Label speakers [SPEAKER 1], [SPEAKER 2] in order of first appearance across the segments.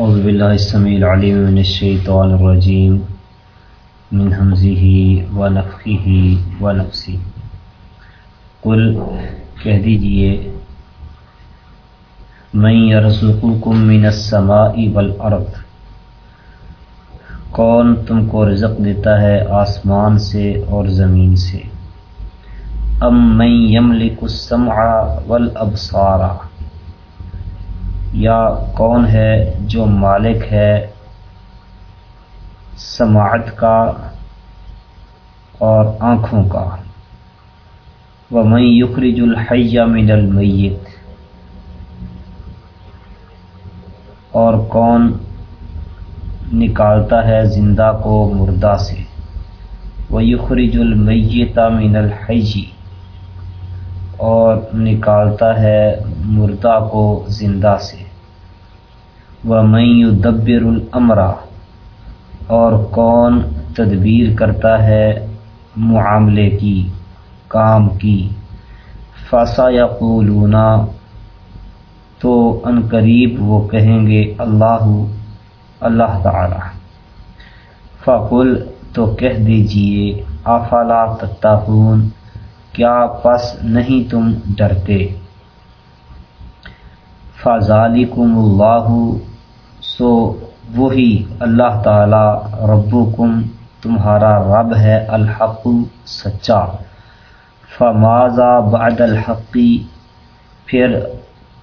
[SPEAKER 1] أعوذ بالله السميع العليم من الشيطان الرجيم من همزه ونفخه ونفسه قل، کہہ دیجیے، من یرزقکم من السماء والارض کون تم کو رزق دیتا ہے آسمان سے اور زمین سے؟ ام من یملک السمع والابصار یا کون ہے جو مالک ہے سماعت کا اور آنکھوں کا؟ ومن یخرج الحی من المیت اور کون نکالتا ہے زندہ کو مردہ سے؟ وہ یخرج المیت من الحی اور نکالتا ہے مردہ کو زندہ سے۔ وہ میں دبر العمرہ اور کون تدبیر کرتا ہے معاملے کی، کام کی۔ فاسا یا تو ان قریب وہ کہیں گے اللہ اللہ تعالی۔ فقل، تو کہہ دیجیے، افلا تتقون کیا پس نہیں تم ڈرتے؟ فضالکم اللہ سو وہی اللہ تعالی ربکم، تمہارا رب ہے الحق، سچا۔ فمازا بعد الحقی پھر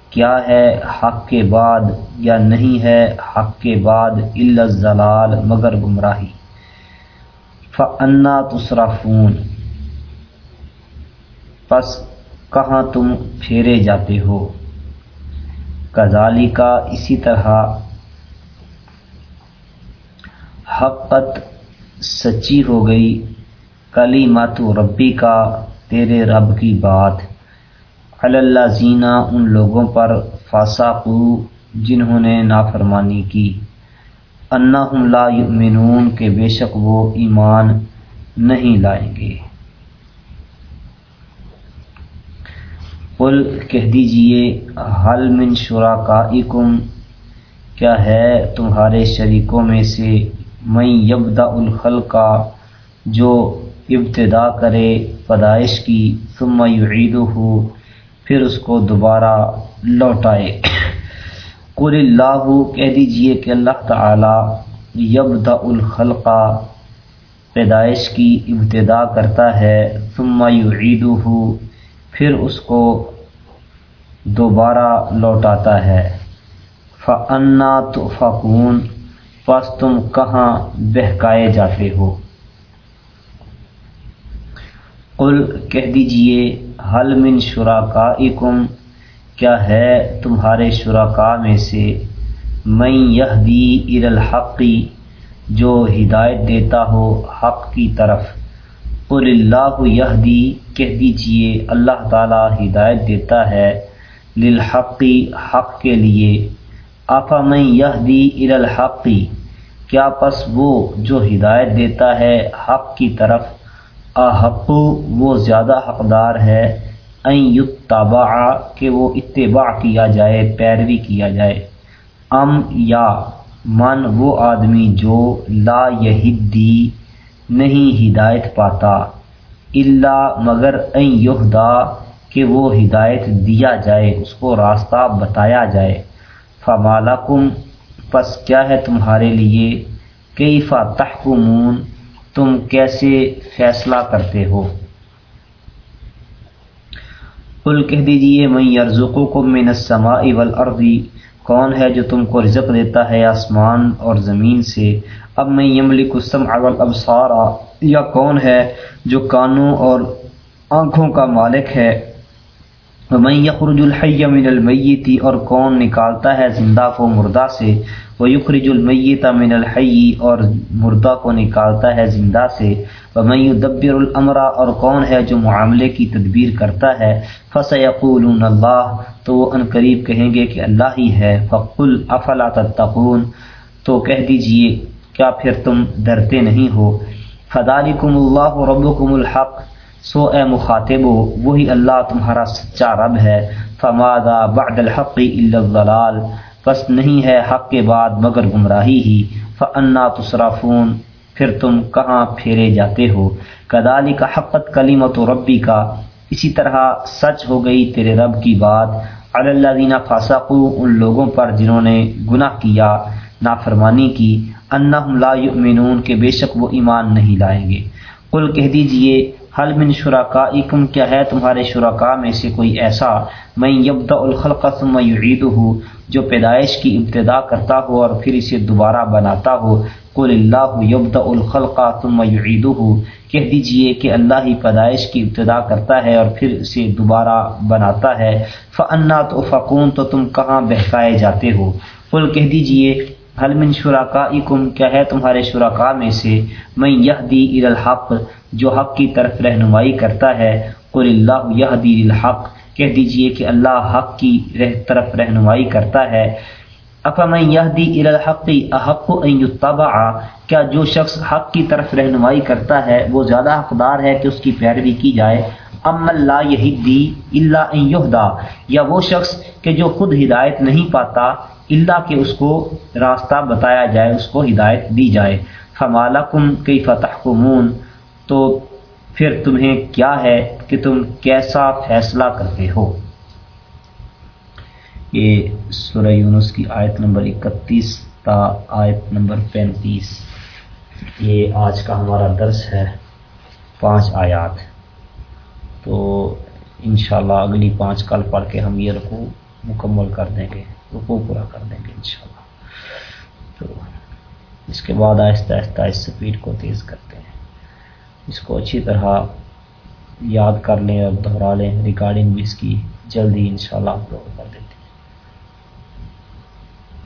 [SPEAKER 1] کیا ہے حق کے بعد یا نہیں ہے حق کے بعد الزلال، مگر گمراہی۔ فنا تصرفون۔ پس کہاں تم پھیرے جاتے ہو؟ کزالی کا اسی طرح حقت سچی ہو گئی کلی ماتو ربی کا تیرے رب کی بات۔ اللہ زینہ ان لوگوں پر فاساقو، جنہوں نے نافرمانی کی۔ انا لا یؤمنون کے بے شک وہ ایمان نہیں لائیں گے۔ قل کہہ دیجیے حل من شرکائکم؟ کیا ہے تمہارے شریکوں میں سے میں یبدا الخلقہ جو ابتدا کرے پیدائش کی، ثم یعیدہ، پھر اس کو دوبارہ لوٹائے؟ قل اللہ، کہہ دیجیے کہ اللہ تعالی یبدا الخلقہ پیدائش کی ابتدا کرتا ہے، ثم یعیدہ، پھر اس کو دوبارہ لوٹاتا ہے۔ فنا تو فکون پس تم کہاں بہکائے جاتے ہو؟ قل کہہ دیجیے حل من شراکا کیا ہے تمہارے شراکا میں سے؟ میں یہ دی الحقی جو ہدایت دیتا ہو حق کی طرف۔ قل اللہ یہدی، کہہ دیجیے، اللہ تعالی ہدایت دیتا ہے۔ للحقی، حق کے لیے۔ آفا میں یہدی الحقی کیا پس وہ جو ہدایت دیتا ہے حق کی طرف؟ احق وہ زیادہ حقدار ہے۔ این یتبع، کہ وہ اتباع کیا جائے، پیروی کیا جائے۔ ام یا، من وہ آدمی جو لا یہدی، نہیں ہدایت پاتا۔ اللہ مگر این یہدا کہ وہ ہدایت دیا جائے، اس کو راستہ بتایا جائے۔ فمالکم پس کیا ہے تمہارے لیے؟ کئی تحکمون تم کیسے فیصلہ کرتے ہو؟ قل کہہ دیجیے میں یرزقوں کو من السماء والارض کون ہے جو تم کو رزق دیتا ہے آسمان اور زمین سے؟ اب میں یملک السمع والابصار یا کون ہے جو کانوں اور آنکھوں کا مالک ہے؟ میں یخرج الحی من المیت اور کون نکالتا ہے زندہ کو مردہ سے؟ وہ یخرج المیت من الحی اور مردہ کو نکالتا ہے زندہ سے۔ میں یدبر الامر اور کون ہے جو معاملے کی تدبیر کرتا ہے؟ فسیقولون اللہ تو وہ ان قریب کہیں گے کہ اللہ ہی ہے۔ فقل افلا تتقون، تو کہہ دیجیے، کیا پھر تم ڈرتے نہیں ہو؟ فدالکم اللہ ربکم الحق سو اے مخاطب وہی اللہ تمہارا سچا رب ہے۔ فمادا بعد الحق الا الضلال بس نہیں ہے حق کے بعد مگر گمراہی ہی۔ فنا تصرافون پھر تم کہاں پھیرے جاتے ہو؟ کدالی کا حقت کلیمت و ربی کا اسی طرح سچ ہو گئی تیرے رب کی بات۔ اللہ دینا فاسقو ان لوگوں پر جنہوں نے گناہ کیا، نافرمانی کی۔ انہم لا یؤمنون کے بے شک وہ ایمان نہیں لائیں گے۔ قل کہہ دیجیے حل من شرکائکم، کیا ہے تمہارے شرکاء میں سے کوئی ایسا؟ میں یبدأ الخلق ثم یعیدہ جو پیدائش کی ابتدا کرتا ہو اور پھر اسے دوبارہ بناتا ہو، قل اللہ یبدأ الخلق ثم یعیدہ کہہ دیجیے کہ اللہ ہی پیدائش کی ابتدا کرتا ہے اور پھر اسے دوبارہ بناتا ہے۔ فانا تو فقون تو تم کہاں بہکائے جاتے ہو؟ قل کہہ دیجیے حل من شرکائکم، کیا ہے تمہارے شرکاء میں سے؟ میں یہدی الی الحق، جو حق کی طرف رہنمائی کرتا ہے، قل اللہ یہدی الحق، کہہ دیجیے کہ اللہ حق کی طرف رہنمائی کرتا ہے۔ افمن یہدی الی الحق، احق ان یتبع، کیا جو شخص حق کی طرف رہنمائی کرتا ہے، وہ زیادہ حقدار ہے کہ اس کی پیروی کی جائے۔ ام اللہ یہدی الا یہدا، یا وہ شخص کہ جو خود ہدایت نہیں پاتا اللہ کہ اس کو راستہ بتایا جائے، اس کو ہدایت دی جائے۔ فمالکم کئی فتح تو پھر تمہیں کیا ہے کہ تم کیسا فیصلہ کرتے ہو؟ یہ سورہ یونس کی آیت نمبر اکتیس تا آیت نمبر پینتیس۔ یہ آج کا ہمارا درس ہے، پانچ آیات۔ تو انشاءاللہ اگلی پانچ کل پڑھ کے ہم یہ رکو مکمل کر دیں گے رکو پورا کر دیں گے انشاءاللہ۔ تو اس کے بعد آہستہ آہستہ اس سپیڈ کو تیز کرتے ہیں۔ اس کو اچھی طرح یاد کر لیں اور دہرا لیں۔ ریکارڈنگ بھی اس کی جلدی انشاءاللہ شاء اللہ اپلوڈ کر دیں